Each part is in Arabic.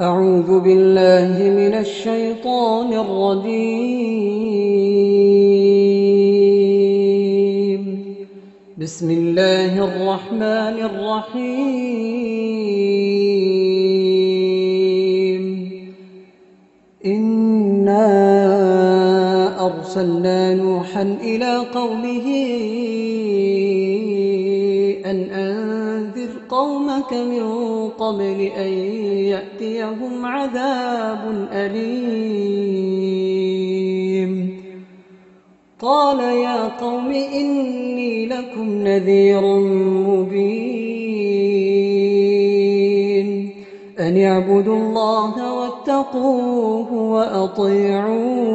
أعوذ بالله من الشيطان الرجيم. بسم الله الرحمن الرحيم. إنا أرسلنا نوحا إلى قومه أن أنذر قومك من قبل أن يأتيهم عذاب أليم. قال يا قوم إني لكم نذير مبين. أن اعبدوا الله واتقوه وأطيعون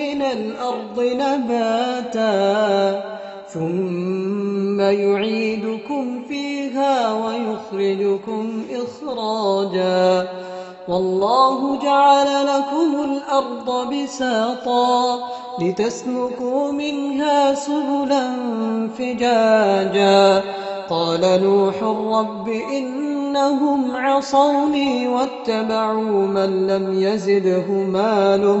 من الأرض نباتا ثم يعيدكم فيها ويخرجكم إخراجا والله جعل لكم الأرض بساطا لتسلكوا منها سبلا فجاجا قال نوح رب إنهم عصوني واتبعوا من لم يزده ماله